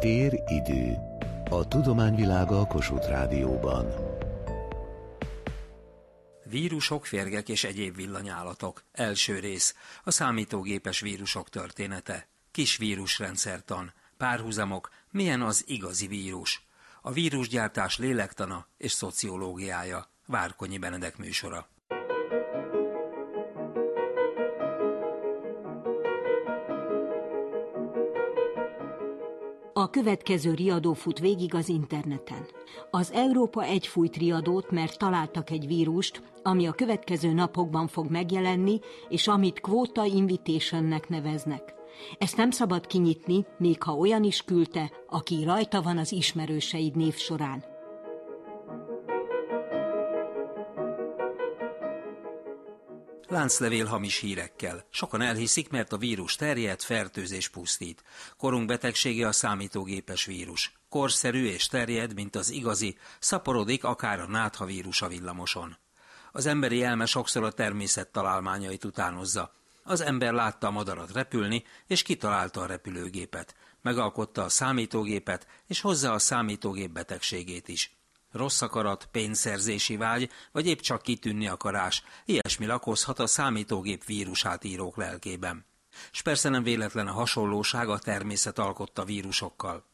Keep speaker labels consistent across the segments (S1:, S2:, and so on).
S1: Tér-idő. A tudományvilága a Kossuth Rádióban.
S2: Vírusok, férgek és egyéb villanyállatok. Első rész. A számítógépes vírusok története. Kis vírusrendszertan. Párhuzamok. Milyen az igazi vírus? A vírusgyártás lélektana és szociológiája. Várkonyi Benedek műsora.
S3: Következő riadó fut végig az interneten. Az Európa egy fújt riadót, mert találtak egy vírust, ami a következő napokban fog megjelenni, és amit Quota Invitationnek neveznek. Ezt nem szabad kinyitni, még ha olyan is küldte, aki rajta van az ismerőseid név során.
S2: Lánclevél hamis hírekkel. Sokan elhiszik, mert a vírus terjed, fertőzés pusztít. Korunk betegsége a számítógépes vírus. Korszerű és terjed, mint az igazi, szaporodik akár a náthavírus a villamoson. Az emberi elme sokszor a természet találmányait utánozza. Az ember látta a madarat repülni, és kitalálta a repülőgépet. Megalkotta a számítógépet, és hozzá a számítógép betegségét is rossz akarat, pénzszerzési vágy, vagy épp csak kitűnni akarás, ilyesmi lakozhat a számítógép vírusát lelkében. S persze nem véletlen a hasonlóság a természet alkotta vírusokkal.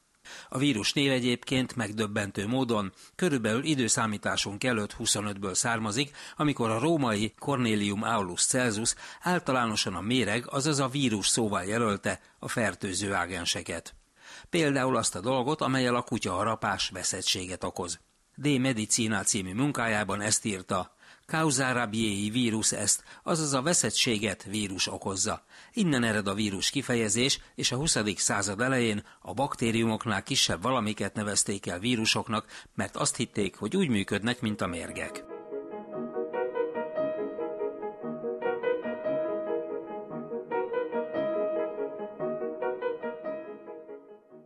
S2: A vírus név egyébként megdöbbentő módon körülbelül időszámításunk előtt 25-ből származik, amikor a római Cornelium Aulus Celsus általánosan a méreg, azaz a vírus szóval jelölte a fertőző ágenseket. Például azt a dolgot, amelyel a kutya harapás veszettséget okoz. D. Medicina című munkájában ezt írta. Causa rabiei vírus ezt, azaz a veszettséget vírus okozza. Innen ered a vírus kifejezés, és a 20. század elején a baktériumoknál kisebb valamiket nevezték el vírusoknak, mert azt hitték, hogy úgy működnek, mint a mérgek.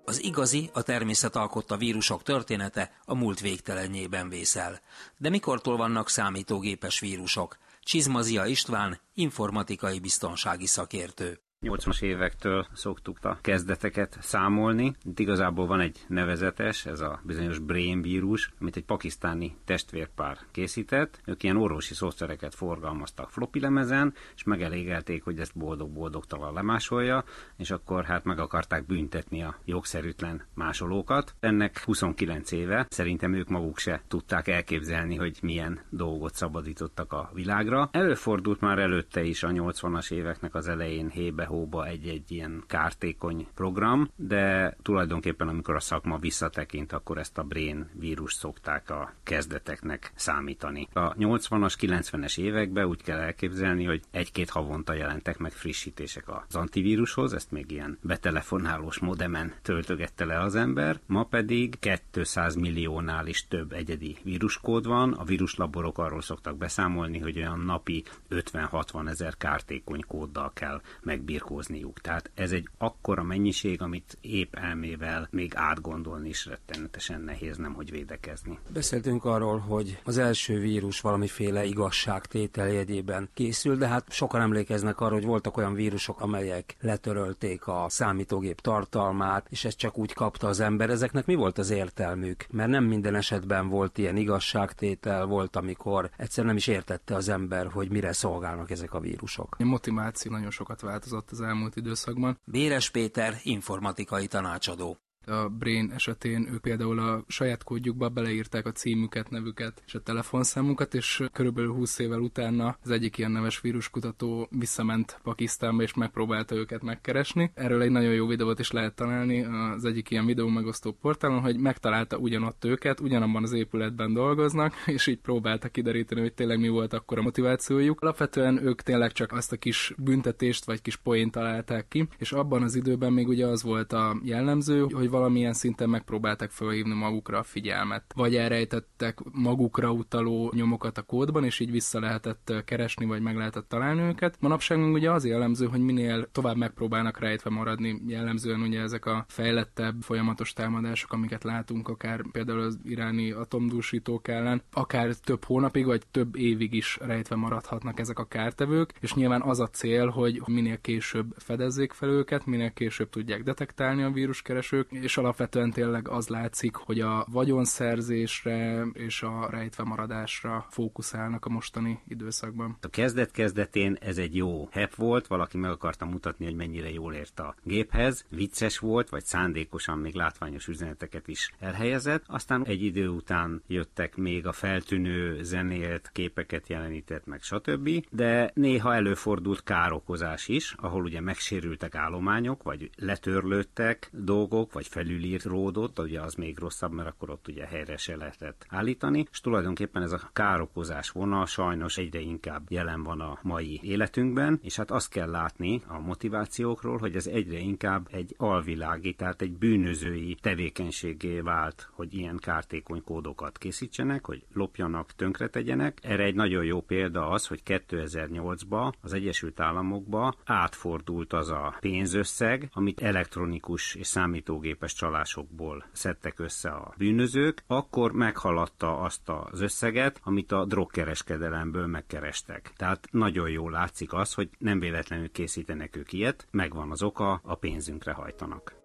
S2: Az igazi, a természet alkotta vírusok története a múlt végtelenjében vészel. De mikortól vannak számítógépes vírusok? Csizmazia István, informatikai biztonsági szakértő.
S4: 80-as évektől szoktuk a kezdeteket számolni. Itt igazából van egy nevezetes, ez a bizonyos brain vírus, amit egy pakisztáni testvérpár készített. Ők ilyen orvosi szoftvereket forgalmaztak floppy lemezen, és megelégelték, hogy ezt boldog-boldogtalan lemásolja, és akkor hát meg akarták büntetni a jogszerűtlen másolókat. Ennek 29 éve szerintem ők maguk se tudták elképzelni, hogy milyen dolgot szabadítottak a világra. Előfordult már előtte is a 80-as éveknek az elején hébe hóba egy-egy ilyen kártékony program, de tulajdonképpen amikor a szakma visszatekint, akkor ezt a brain vírus szokták a kezdeteknek számítani. A 80-as, 90-es években úgy kell elképzelni, hogy egy-két havonta jelentek meg frissítések az antivírushoz, ezt még ilyen betelefonálós modemen töltögette le az ember, ma pedig 200 milliónál is több egyedi víruskód van, a víruslaborok arról szoktak beszámolni, hogy olyan napi 50-60 ezer kártékony kóddal kell megbírni megbirkózniuk. Tehát ez egy akkora mennyiség, amit épp elmével még átgondolni is rettenetesen nehéz, nem hogy védekezni.
S2: Beszéltünk arról, hogy az első vírus valamiféle igazságtétel jegyében készül, de hát sokan emlékeznek arra, hogy voltak olyan vírusok, amelyek letörölték a számítógép tartalmát, és ezt csak úgy kapta az ember. Ezeknek mi volt az értelmük? Mert nem minden esetben volt ilyen igazságtétel, volt, amikor egyszer nem is értette az ember, hogy mire szolgálnak ezek a vírusok.
S5: A motiváció nagyon sokat változott az elmúlt időszakban.
S2: Béres Péter, informatikai tanácsadó
S5: a Brain esetén ők például a saját kódjukba beleírták a címüket, nevüket és a telefonszámukat, és körülbelül 20 évvel utána az egyik ilyen neves víruskutató visszament Pakisztánba, és megpróbálta őket megkeresni. Erről egy nagyon jó videót is lehet találni az egyik ilyen videó megosztó portálon, hogy megtalálta ugyanott őket, ugyanabban az épületben dolgoznak, és így próbálta kideríteni, hogy tényleg mi volt akkor a motivációjuk. Alapvetően ők tényleg csak azt a kis büntetést vagy kis poént találták ki, és abban az időben még ugye az volt a jellemző, hogy valamilyen szinten megpróbáltak felhívni magukra a figyelmet. Vagy elrejtettek magukra utaló nyomokat a kódban, és így vissza lehetett keresni, vagy meg lehetett találni őket. Manapság még ugye az jellemző, hogy minél tovább megpróbálnak rejtve maradni. Jellemzően ugye ezek a fejlettebb, folyamatos támadások, amiket látunk, akár például az iráni atomdúsítók ellen, akár több hónapig, vagy több évig is rejtve maradhatnak ezek a kártevők, és nyilván az a cél, hogy minél később fedezzék fel őket, minél később tudják detektálni a víruskeresők, és alapvetően tényleg az látszik, hogy a vagyonszerzésre és a rejtve maradásra fókuszálnak a mostani időszakban.
S4: A kezdet-kezdetén ez egy jó hep volt, valaki meg akarta mutatni, hogy mennyire jól ért a géphez, vicces volt, vagy szándékosan még látványos üzeneteket is elhelyezett, aztán egy idő után jöttek még a feltűnő zenélt képeket jelenített meg, stb. De néha előfordult károkozás is, ahol ugye megsérültek állományok, vagy letörlődtek dolgok, vagy felülíródott, ugye az még rosszabb, mert akkor ott ugye helyre se lehetett állítani, és tulajdonképpen ez a károkozás vonal sajnos egyre inkább jelen van a mai életünkben, és hát azt kell látni a motivációkról, hogy ez egyre inkább egy alvilági, tehát egy bűnözői tevékenységé vált, hogy ilyen kártékony kódokat készítsenek, hogy lopjanak, tönkretegyenek. Erre egy nagyon jó példa az, hogy 2008-ban az Egyesült Államokba átfordult az a pénzösszeg, amit elektronikus és számítógépes csalásokból szedtek össze a bűnözők, akkor meghaladta azt az összeget, amit a drogkereskedelemből megkerestek. Tehát nagyon jól látszik az, hogy nem véletlenül készítenek ők ilyet, megvan az oka, a pénzünkre hajtanak.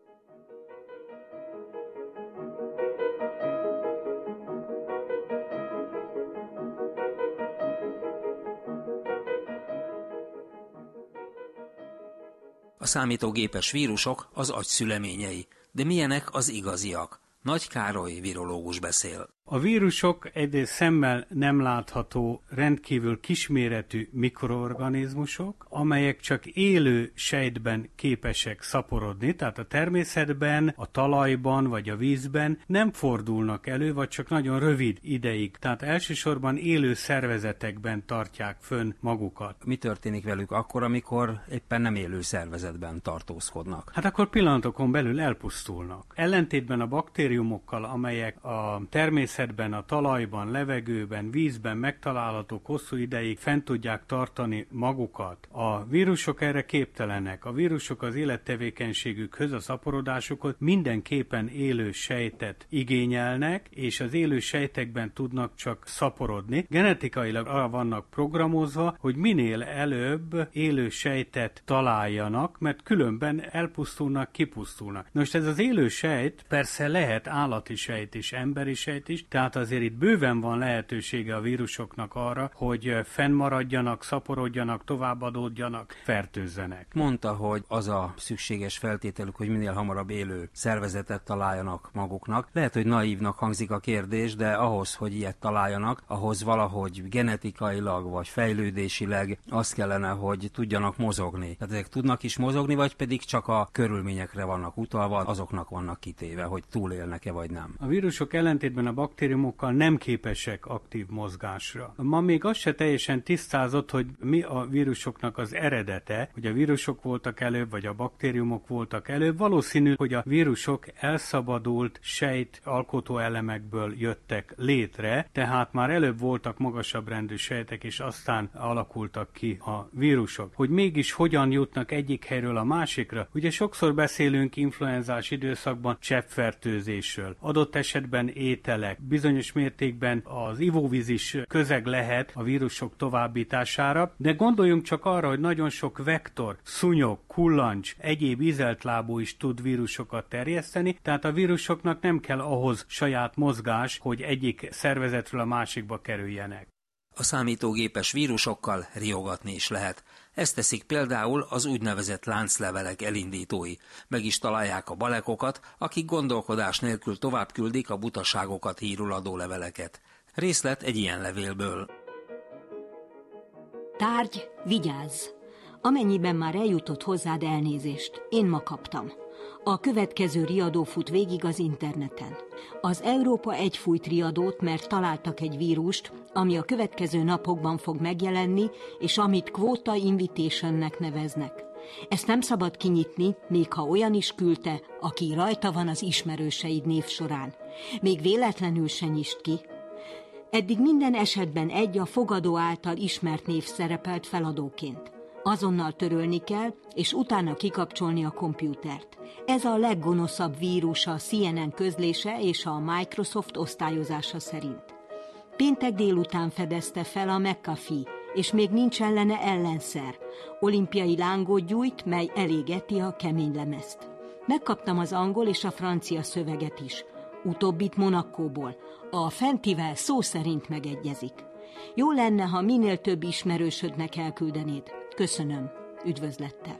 S2: A számítógépes vírusok az agy szüleményei, de milyenek az igaziak? Nagy Károly virológus beszél.
S6: A vírusok egy szemmel nem látható, rendkívül kisméretű mikroorganizmusok, amelyek csak élő sejtben képesek szaporodni, tehát a természetben, a talajban vagy a vízben nem fordulnak elő, vagy csak nagyon rövid ideig. Tehát elsősorban élő szervezetekben tartják fönn magukat.
S2: Mi történik velük akkor, amikor éppen nem élő szervezetben tartózkodnak?
S6: Hát akkor pillanatokon belül elpusztulnak. Ellentétben a baktériumokkal, amelyek a természet természetben, a talajban, levegőben, vízben megtalálhatók hosszú ideig fent tudják tartani magukat. A vírusok erre képtelenek. A vírusok az élettevékenységükhöz, a szaporodásukhoz mindenképpen élő sejtet igényelnek, és az élő sejtekben tudnak csak szaporodni. Genetikailag arra vannak programozva, hogy minél előbb élő sejtet találjanak, mert különben elpusztulnak, kipusztulnak. Most ez az élő sejt persze lehet állati sejt is, emberi sejt is, tehát azért itt bőven van lehetősége a vírusoknak arra, hogy fennmaradjanak, szaporodjanak, továbbadódjanak, fertőzzenek.
S2: Mondta, hogy az a szükséges feltételük, hogy minél hamarabb élő szervezetet találjanak maguknak. Lehet, hogy naívnak hangzik a kérdés, de ahhoz, hogy ilyet találjanak, ahhoz valahogy genetikailag vagy fejlődésileg az kellene, hogy tudjanak mozogni. Tehát ezek tudnak is mozogni, vagy pedig csak a körülményekre vannak utalva, azoknak vannak kitéve, hogy túlélnek-e vagy nem.
S6: A vírusok ellentétben a baktériumok baktériumokkal nem képesek aktív mozgásra. Ma még az se teljesen tisztázott, hogy mi a vírusoknak az eredete, hogy a vírusok voltak előbb, vagy a baktériumok voltak előbb. Valószínű, hogy a vírusok elszabadult sejt alkotó elemekből jöttek létre, tehát már előbb voltak magasabb rendű sejtek, és aztán alakultak ki a vírusok. Hogy mégis hogyan jutnak egyik helyről a másikra, ugye sokszor beszélünk influenzás időszakban cseppfertőzésről, adott esetben ételek, bizonyos mértékben az ivóvíz is közeg lehet a vírusok továbbítására, de gondoljunk csak arra, hogy nagyon sok vektor, szúnyog, kullancs, egyéb ízeltlábú is tud vírusokat terjeszteni, tehát a vírusoknak nem kell ahhoz saját mozgás, hogy egyik szervezetről a másikba kerüljenek.
S2: A számítógépes vírusokkal riogatni is lehet. Ezt teszik például az úgynevezett lánclevelek elindítói. Meg is találják a balekokat, akik gondolkodás nélkül tovább küldik a butaságokat hírul adó leveleket. Részlet egy ilyen levélből.
S3: Tárgy, vigyázz! Amennyiben már eljutott hozzád elnézést, én ma kaptam. A következő riadó fut végig az interneten. Az Európa egy fújt riadót, mert találtak egy vírust, ami a következő napokban fog megjelenni, és amit Quota Invitationnek neveznek. Ezt nem szabad kinyitni, még ha olyan is küldte, aki rajta van az ismerőseid név során. Még véletlenül se nyist ki. Eddig minden esetben egy a fogadó által ismert név szerepelt feladóként. Azonnal törölni kell, és utána kikapcsolni a kompjútert. Ez a leggonoszabb vírus a CNN közlése és a Microsoft osztályozása szerint. Péntek délután fedezte fel a McAfee, és még nincs ellene ellenszer. Olimpiai lángot gyújt, mely elégeti a kemény lemezt. Megkaptam az angol és a francia szöveget is. Utóbbit Monakkóból. A fentivel szó szerint megegyezik. Jó lenne, ha minél több ismerősödnek elküldenéd. Köszönöm. Üdvözlettel.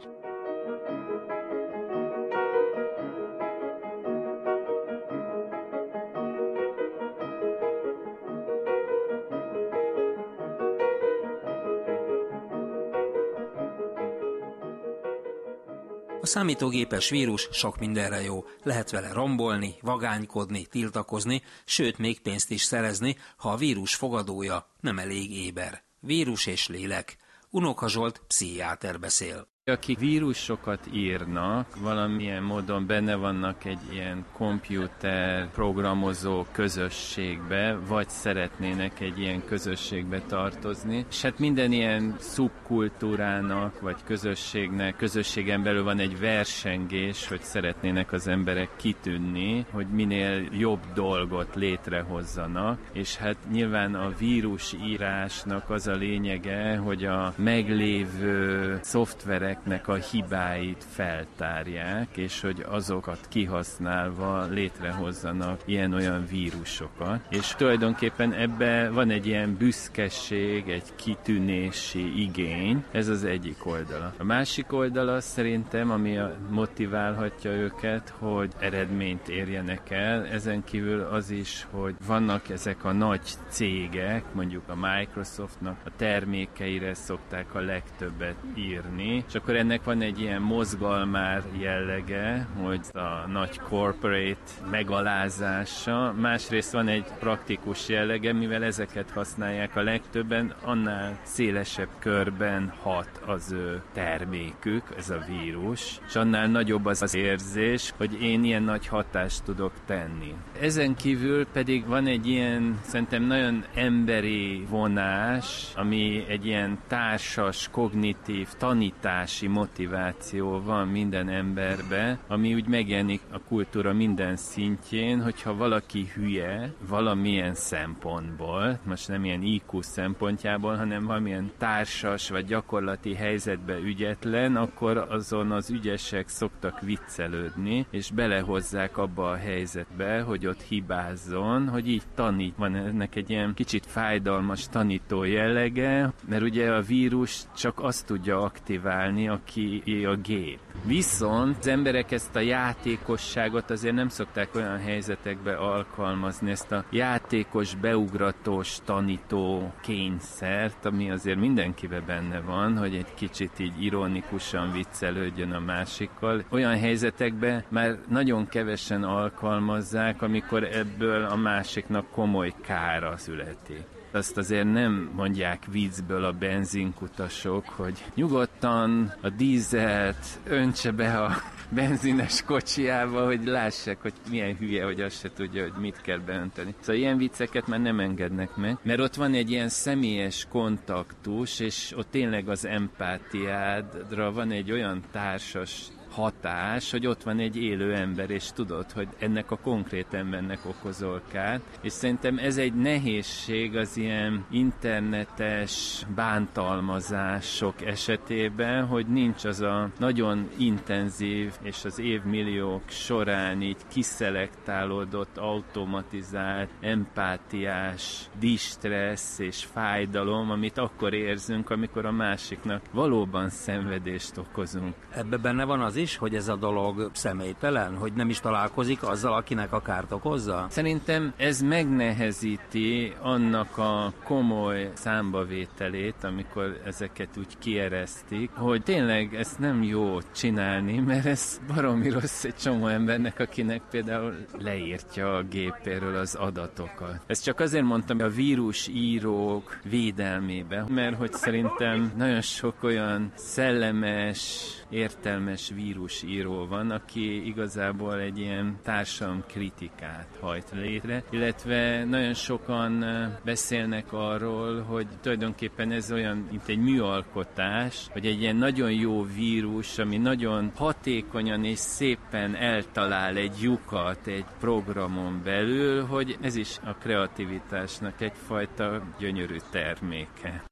S2: A számítógépes vírus sok mindenre jó. Lehet vele rombolni, vagánykodni, tiltakozni, sőt még pénzt is szerezni, ha a vírus fogadója nem elég éber. Vírus és lélek. Unoka Zsolt, pszichiáter beszél.
S7: Akik vírusokat írnak, valamilyen módon benne vannak egy ilyen komputer programozó közösségbe, vagy szeretnének egy ilyen közösségbe tartozni. És hát minden ilyen szubkultúrának, vagy közösségnek, közösségen belül van egy versengés, hogy szeretnének az emberek kitűnni, hogy minél jobb dolgot létrehozzanak, és hát nyilván a vírusírásnak az a lényege, hogy a meglévő szoftverek embereknek a hibáit feltárják, és hogy azokat kihasználva létrehozzanak ilyen-olyan vírusokat. És tulajdonképpen ebbe van egy ilyen büszkeség, egy kitűnési igény, ez az egyik oldala. A másik oldala szerintem, ami motiválhatja őket, hogy eredményt érjenek el, ezen kívül az is, hogy vannak ezek a nagy cégek, mondjuk a Microsoftnak a termékeire szokták a legtöbbet írni, és akkor ennek van egy ilyen mozgalmár jellege, hogy a nagy corporate megalázása, másrészt van egy praktikus jellege, mivel ezeket használják a legtöbben, annál szélesebb körben hat az ő termékük, ez a vírus, és annál nagyobb az az érzés, hogy én ilyen nagy hatást tudok tenni. Ezen kívül pedig van egy ilyen, szerintem nagyon emberi vonás, ami egy ilyen társas, kognitív tanítás tanulási motiváció van minden emberbe, ami úgy megjelenik a kultúra minden szintjén, hogyha valaki hülye valamilyen szempontból, most nem ilyen IQ szempontjából, hanem valamilyen társas vagy gyakorlati helyzetbe ügyetlen, akkor azon az ügyesek szoktak viccelődni, és belehozzák abba a helyzetbe, hogy ott hibázzon, hogy így tanít. Van ennek egy ilyen kicsit fájdalmas tanító jellege, mert ugye a vírus csak azt tudja aktiválni, használni, aki a gép. Viszont az emberek ezt a játékosságot azért nem szokták olyan helyzetekbe alkalmazni, ezt a játékos, beugratós, tanító kényszert, ami azért mindenkibe benne van, hogy egy kicsit így ironikusan viccelődjön a másikkal. Olyan helyzetekbe már nagyon kevesen alkalmazzák, amikor ebből a másiknak komoly kára születik azt azért nem mondják viccből a benzinkutasok, hogy nyugodtan a dízelt öntse be a benzines kocsiába, hogy lássák, hogy milyen hülye, hogy azt se tudja, hogy mit kell beönteni. Szóval ilyen vicceket már nem engednek meg, mert ott van egy ilyen személyes kontaktus, és ott tényleg az empátiádra van egy olyan társas hatás, hogy ott van egy élő ember, és tudod, hogy ennek a konkrét embernek okozol kárt, és szerintem ez egy nehézség az ilyen internetes bántalmazások esetében, hogy nincs az a nagyon intenzív és az évmilliók során így kiszelektálódott, automatizált, empátiás distressz és fájdalom, amit akkor érzünk, amikor a másiknak valóban szenvedést okozunk.
S2: Ebbe benne van az is, hogy ez a dolog személytelen, hogy nem is találkozik azzal, akinek a kárt okozza?
S7: Szerintem ez megnehezíti annak a komoly számbavételét, amikor ezeket úgy kieresztik, hogy tényleg ezt nem jó csinálni, mert ez baromi rossz egy csomó embernek, akinek például leírtja a gépéről az adatokat. Ezt csak azért mondtam a vírusírók védelmébe, mert hogy szerintem nagyon sok olyan szellemes, értelmes vírusíró van, aki igazából egy ilyen társam kritikát hajt létre, illetve nagyon sokan beszélnek arról, hogy tulajdonképpen ez olyan, mint egy műalkotás, hogy egy ilyen nagyon jó vírus, ami nagyon hatékonyan és szépen eltalál egy lyukat egy programon belül, hogy ez is a kreativitásnak egyfajta gyönyörű terméke.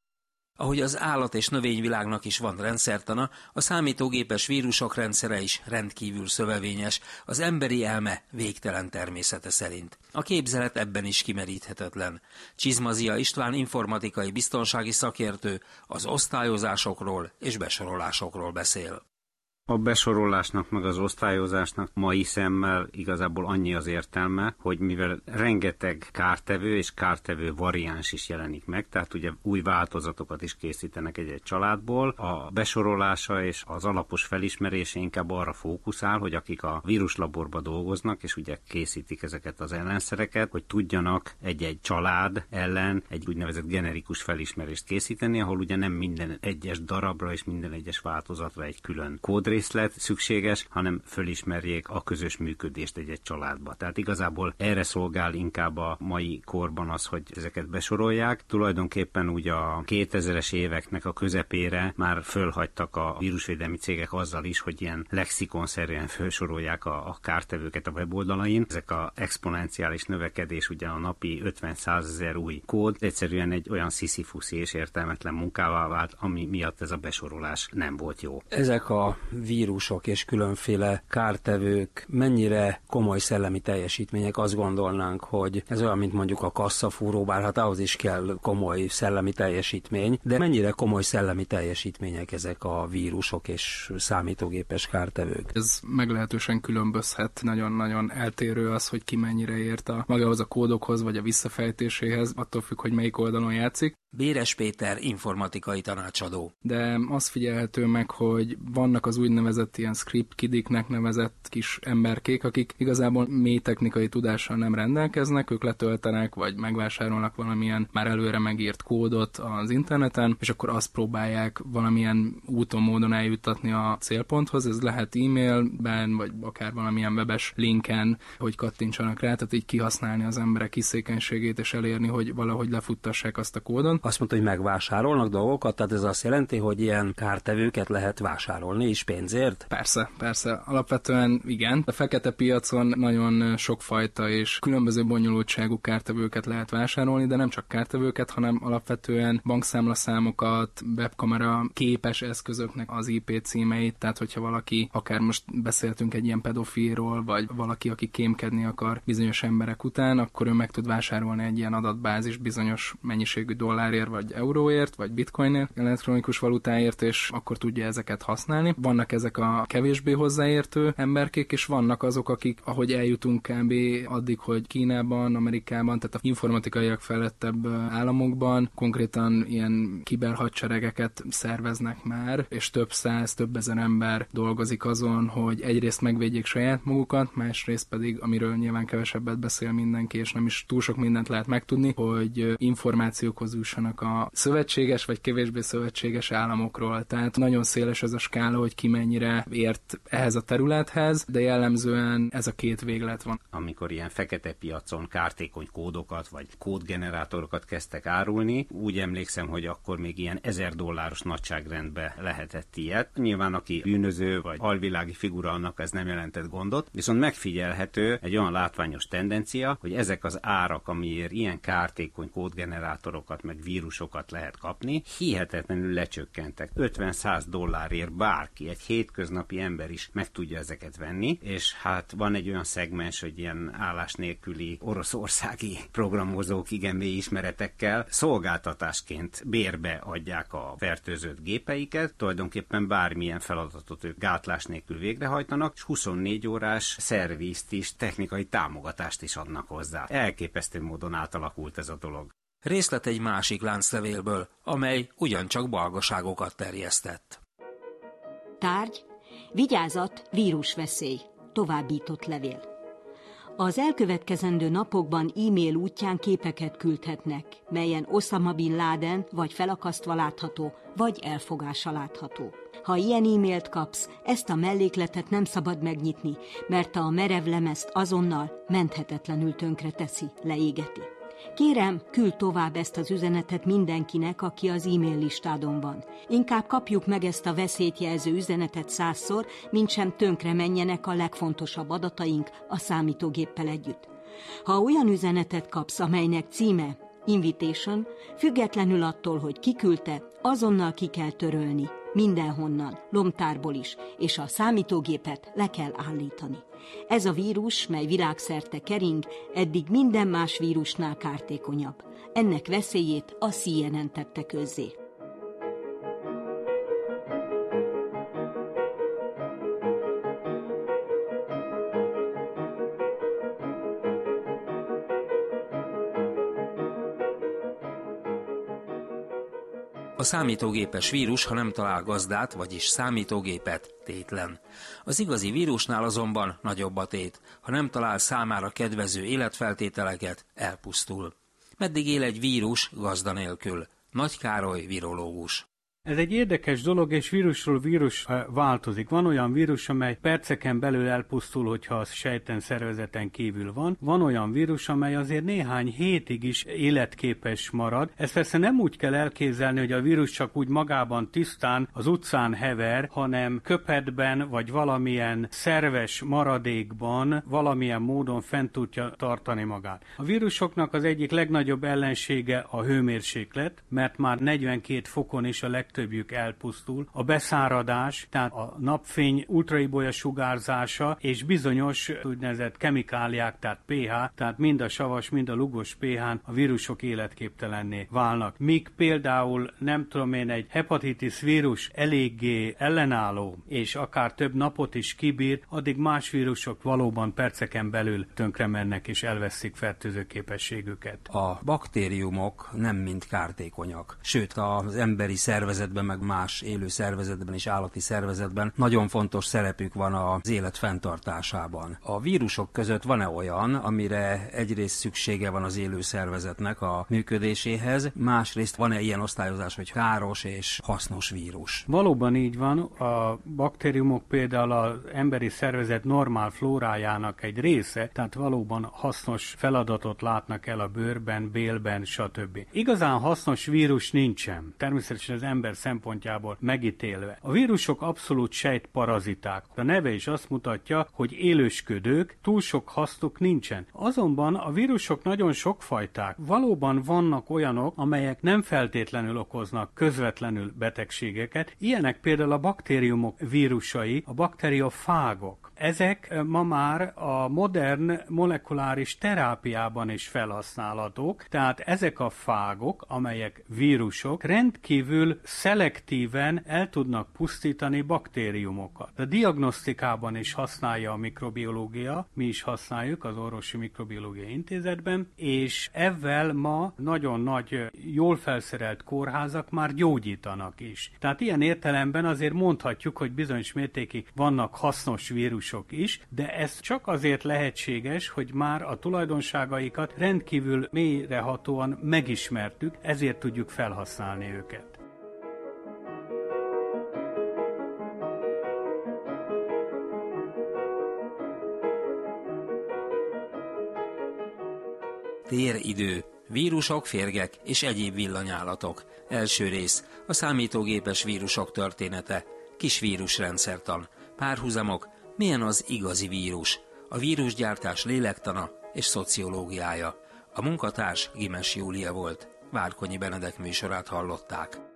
S2: Ahogy az állat- és növényvilágnak is van rendszertana, a számítógépes vírusok rendszere is rendkívül szövevényes, az emberi elme végtelen természete szerint. A képzelet ebben is kimeríthetetlen. Csizmazia István informatikai biztonsági szakértő az osztályozásokról és besorolásokról beszél.
S4: A besorolásnak meg az osztályozásnak mai szemmel igazából annyi az értelme, hogy mivel rengeteg kártevő és kártevő variáns is jelenik meg, tehát ugye új változatokat is készítenek egy-egy családból, a besorolása és az alapos felismerése inkább arra fókuszál, hogy akik a víruslaborba dolgoznak, és ugye készítik ezeket az ellenszereket, hogy tudjanak egy-egy család ellen egy úgynevezett generikus felismerést készíteni, ahol ugye nem minden egyes darabra és minden egyes változatra egy külön kódrész részlet szükséges, hanem fölismerjék a közös működést egy-egy családba. Tehát igazából erre szolgál inkább a mai korban az, hogy ezeket besorolják. Tulajdonképpen ugye a 2000-es éveknek a közepére már fölhagytak a vírusvédelmi cégek azzal is, hogy ilyen lexikonszerűen felsorolják a, a kártevőket a weboldalain. Ezek a exponenciális növekedés, ugye a napi 50-100 ezer új kód, egyszerűen egy olyan sziszifuszi és értelmetlen munkává vált, ami miatt ez a besorolás nem volt jó.
S8: Ezek a vírusok és különféle kártevők mennyire komoly szellemi teljesítmények, azt gondolnánk, hogy ez olyan, mint mondjuk a kasszafúró, bár hát ahhoz is kell komoly szellemi teljesítmény, de mennyire komoly szellemi teljesítmények ezek a vírusok és számítógépes kártevők?
S5: Ez meglehetősen különbözhet, nagyon-nagyon eltérő az, hogy ki mennyire ért a magához a kódokhoz, vagy a visszafejtéséhez, attól függ, hogy melyik oldalon játszik.
S2: Béres Péter informatikai tanácsadó.
S5: De az figyelhető meg, hogy vannak az úgynevezett ilyen script kidiknek nevezett kis emberkék, akik igazából mély technikai tudással nem rendelkeznek, ők letöltenek, vagy megvásárolnak valamilyen már előre megírt kódot az interneten, és akkor azt próbálják valamilyen úton, módon eljuttatni a célponthoz. Ez lehet e-mailben, vagy akár valamilyen webes linken, hogy kattintsanak rá, tehát így kihasználni az emberek hiszékenységét, és elérni, hogy valahogy lefuttassák azt a kódon.
S8: Azt mondta, hogy megvásárolnak dolgokat, tehát ez azt jelenti, hogy ilyen kártevőket lehet vásárolni is pénzért?
S5: Persze, persze. Alapvetően igen. A fekete piacon nagyon sokfajta és különböző bonyolultságú kártevőket lehet vásárolni, de nem csak kártevőket, hanem alapvetően bankszámlaszámokat, webkamera képes eszközöknek az IP címeit, tehát hogyha valaki, akár most beszéltünk egy ilyen pedofilról, vagy valaki, aki kémkedni akar bizonyos emberek után, akkor ő meg tud vásárolni egy ilyen adatbázis bizonyos mennyiségű dollár dollárért, vagy euróért, vagy bitcoinért, elektronikus valutáért, és akkor tudja ezeket használni. Vannak ezek a kevésbé hozzáértő emberkék, és vannak azok, akik, ahogy eljutunk kb. addig, hogy Kínában, Amerikában, tehát a informatikaiak felettebb államokban konkrétan ilyen kiberhadseregeket szerveznek már, és több száz, több ezer ember dolgozik azon, hogy egyrészt megvédjék saját magukat, másrészt pedig, amiről nyilván kevesebbet beszél mindenki, és nem is túl sok mindent lehet megtudni, hogy információkhoz jussanak a szövetséges vagy kevésbé szövetséges államokról. Tehát nagyon széles ez a skála, hogy ki mennyire ért ehhez a területhez, de jellemzően ez a két véglet van.
S4: Amikor ilyen fekete piacon kártékony kódokat vagy kódgenerátorokat kezdtek árulni, úgy emlékszem, hogy akkor még ilyen ezer dolláros nagyságrendbe lehetett ilyet. Nyilván aki bűnöző vagy alvilági figura, annak ez nem jelentett gondot, viszont megfigyelhető egy olyan látványos tendencia, hogy ezek az árak, amiért ilyen kártékony kódgenerátorokat meg vírusokat lehet kapni, hihetetlenül lecsökkentek. 50-100 dollárért bárki, egy hétköznapi ember is meg tudja ezeket venni, és hát van egy olyan szegmens, hogy ilyen állás nélküli oroszországi programozók igen mély ismeretekkel szolgáltatásként bérbe adják a fertőzött gépeiket, tulajdonképpen bármilyen feladatot ők gátlás nélkül végrehajtanak, és 24 órás szervízt is, technikai támogatást is adnak hozzá. Elképesztő módon átalakult ez a dolog.
S2: Részlet egy másik lánclevélből, amely ugyancsak balgaságokat terjesztett.
S3: Tárgy, vigyázat, vírusveszély, továbbított levél. Az elkövetkezendő napokban e-mail útján képeket küldhetnek, melyen Osama Bin Laden vagy felakasztva látható, vagy elfogása látható. Ha ilyen e-mailt kapsz, ezt a mellékletet nem szabad megnyitni, mert a merev lemezt azonnal menthetetlenül tönkre teszi, leégeti. Kérem, küld tovább ezt az üzenetet mindenkinek, aki az e-mail listádon van. Inkább kapjuk meg ezt a veszélyt üzenetet százszor, mint sem tönkre menjenek a legfontosabb adataink a számítógéppel együtt. Ha olyan üzenetet kapsz, amelynek címe Invitation, függetlenül attól, hogy kiküldte, azonnal ki kell törölni, mindenhonnan, lomtárból is, és a számítógépet le kell állítani. Ez a vírus, mely világszerte kering, eddig minden más vírusnál kártékonyabb. Ennek veszélyét a CNN tette közzé.
S2: Számítógépes vírus, ha nem talál gazdát, vagyis számítógépet, tétlen. Az igazi vírusnál azonban nagyobb a tét. Ha nem talál számára kedvező életfeltételeket, elpusztul. Meddig él egy vírus gazda nélkül? Nagy Károly virológus.
S6: Ez egy érdekes dolog, és vírusról vírus változik. Van olyan vírus, amely perceken belül elpusztul, hogyha az sejten szervezeten kívül van. Van olyan vírus, amely azért néhány hétig is életképes marad. Ezt persze nem úgy kell elképzelni, hogy a vírus csak úgy magában tisztán az utcán hever, hanem köpetben vagy valamilyen szerves maradékban valamilyen módon fent tudja tartani magát. A vírusoknak az egyik legnagyobb ellensége a hőmérséklet, mert már 42 fokon is a legtöbb legtöbbjük elpusztul. A beszáradás, tehát a napfény ultraibolya sugárzása és bizonyos úgynevezett kemikáliák, tehát pH, tehát mind a savas, mind a lugos pH-n a vírusok életképtelenné válnak. Míg például nem tudom én, egy hepatitis vírus eléggé ellenálló, és akár több napot is kibír, addig más vírusok valóban perceken belül tönkre mennek és elveszik fertőző képességüket.
S8: A baktériumok nem mind kártékonyak, sőt az emberi szervezet szervezetben, meg más élő szervezetben és állati szervezetben nagyon fontos szerepük van az élet fenntartásában. A vírusok között van-e olyan, amire egyrészt szüksége van az élő szervezetnek a működéséhez, másrészt van-e ilyen osztályozás, hogy káros és hasznos vírus?
S6: Valóban így van. A baktériumok például az emberi szervezet normál flórájának egy része, tehát valóban hasznos feladatot látnak el a bőrben, bélben, stb. Igazán hasznos vírus nincsen. Természetesen az ember szempontjából megítélve. A vírusok abszolút sejtparaziták. A neve is azt mutatja, hogy élősködők, túl sok hasztuk nincsen. Azonban a vírusok nagyon sokfajták. Valóban vannak olyanok, amelyek nem feltétlenül okoznak közvetlenül betegségeket. Ilyenek például a baktériumok vírusai, a bakteriofágok. Ezek ma már a modern molekuláris terápiában is felhasználhatók, tehát ezek a fágok, amelyek vírusok, rendkívül szelektíven el tudnak pusztítani baktériumokat. A diagnosztikában is használja a mikrobiológia, mi is használjuk az Orvosi Mikrobiológiai Intézetben, és ezzel ma nagyon nagy, jól felszerelt kórházak már gyógyítanak is. Tehát ilyen értelemben azért mondhatjuk, hogy bizonyos mértékig vannak hasznos vírus vírusok is, de ez csak azért lehetséges, hogy már a tulajdonságaikat rendkívül mélyrehatóan megismertük, ezért tudjuk felhasználni őket.
S2: Téridő, vírusok, férgek és egyéb villanyállatok. Első rész, a számítógépes vírusok története, kis vírusrendszertan, párhuzamok, milyen az igazi vírus, a vírusgyártás lélektana és szociológiája. A munkatárs Gimes Júlia volt. Várkonyi Benedek műsorát hallották.